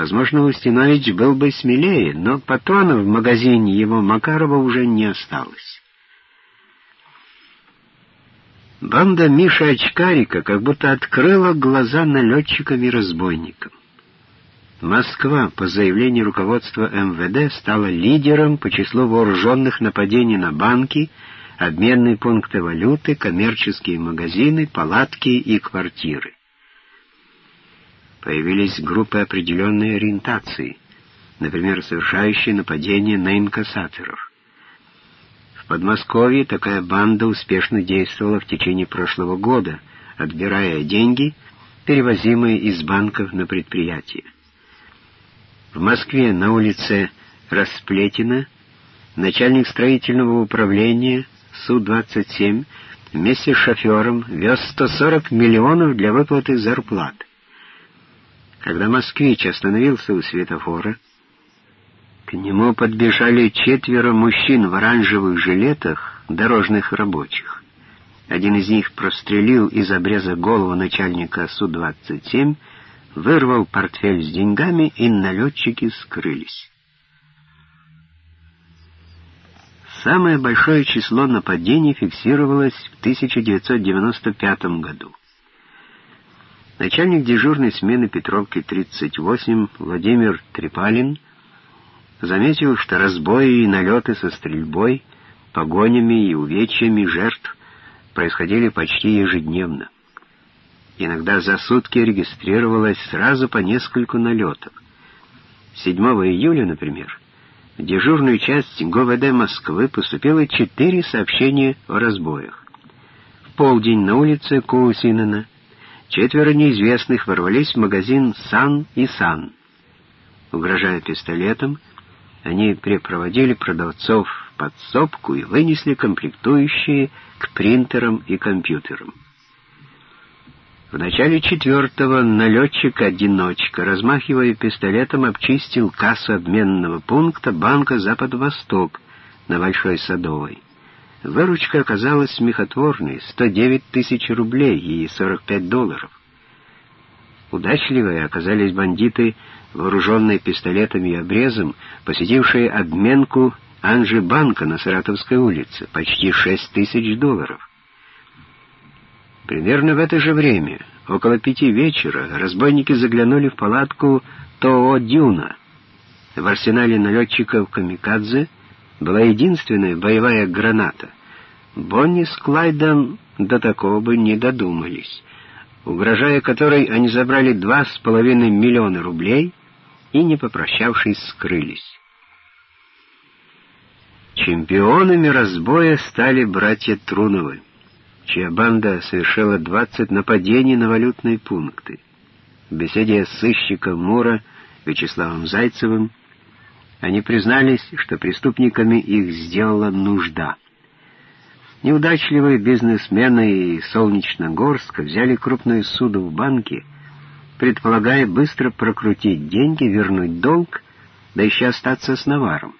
Возможно, Устинович был бы смелее, но патронов в магазине его Макарова уже не осталось. Банда Миши Очкарика как будто открыла глаза налетчикам и разбойникам. Москва, по заявлению руководства МВД, стала лидером по числу вооруженных нападений на банки, обменные пункты валюты, коммерческие магазины, палатки и квартиры. Появились группы определенной ориентации, например, совершающие нападения на инкассаторов. Подмосковье такая банда успешно действовала в течение прошлого года, отбирая деньги, перевозимые из банков на предприятия. В Москве на улице Расплетина начальник строительного управления Су-27 вместе с шофером вез 140 миллионов для выплаты зарплат. Когда москвич остановился у светофора, к нему подбежали четверо мужчин в оранжевых жилетах, дорожных рабочих. Один из них прострелил из обреза голову начальника Су-27, вырвал портфель с деньгами, и налетчики скрылись. Самое большое число нападений фиксировалось в 1995 году. Начальник дежурной смены Петровки 38 Владимир Трепалин заметил, что разбои и налеты со стрельбой, погонями и увечьями жертв происходили почти ежедневно. Иногда за сутки регистрировалось сразу по нескольку налетов. 7 июля, например, в дежурную часть ГУВД Москвы поступило четыре сообщения о разбоях. В полдень на улице Куусинена четверо неизвестных ворвались в магазин «Сан» и «Сан». Угрожая пистолетом, они припроводили продавцов в подсобку и вынесли комплектующие к принтерам и компьютерам. В начале четвертого налетчик-одиночка, размахивая пистолетом, обчистил кассу обменного пункта банка «Запад-Восток» на Большой Садовой. Выручка оказалась смехотворной — 109 тысяч рублей и 45 долларов. Удачливые оказались бандиты, вооруженные пистолетами и обрезом, посетившие обменку Анжи Банка на Саратовской улице, почти 6 тысяч долларов. Примерно в это же время, около пяти вечера, разбойники заглянули в палатку ТОО «Дюна». В арсенале налетчиков «Камикадзе» была единственная боевая граната. Бонни с Клайдом до такого бы не додумались угрожая которой они забрали два с половиной миллиона рублей и, не попрощавшись, скрылись. Чемпионами разбоя стали братья Труновы, чья банда совершила 20 нападений на валютные пункты. В беседе с сыщиком Мура Вячеславом Зайцевым они признались, что преступниками их сделала нужда — Неудачливые бизнесмены из Солнечногорска взяли крупную суду в банке, предполагая быстро прокрутить деньги, вернуть долг, да еще остаться с наваром.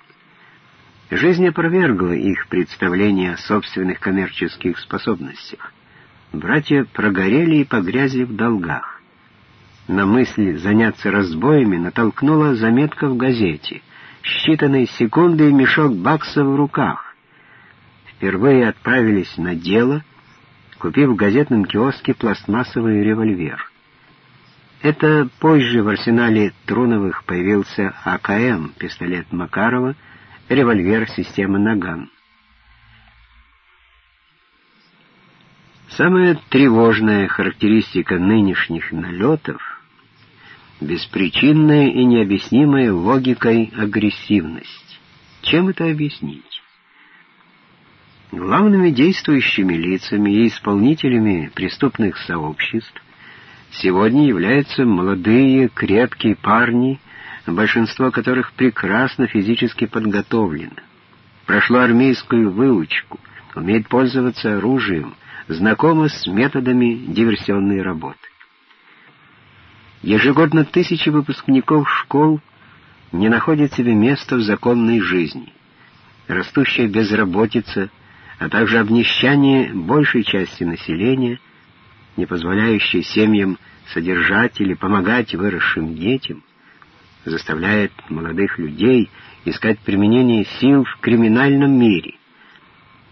Жизнь опровергла их представление о собственных коммерческих способностях. Братья прогорели и погрязли в долгах. На мысль заняться разбоями натолкнула заметка в газете. Считанные секунды и мешок баксов в руках впервые отправились на дело, купив в газетном киоске пластмассовый револьвер. Это позже в арсенале Труновых появился АКМ, пистолет Макарова, револьвер системы «Наган». Самая тревожная характеристика нынешних налетов — беспричинная и необъяснимая логикой агрессивность. Чем это объяснить? Главными действующими лицами и исполнителями преступных сообществ сегодня являются молодые, крепкие парни, большинство которых прекрасно физически подготовлено, прошло армейскую выучку, умеет пользоваться оружием, знакомы с методами диверсионной работы. Ежегодно тысячи выпускников школ не находят себе места в законной жизни. Растущая безработица – а также обнищание большей части населения, не позволяющее семьям содержать или помогать выросшим детям, заставляет молодых людей искать применение сил в криминальном мире.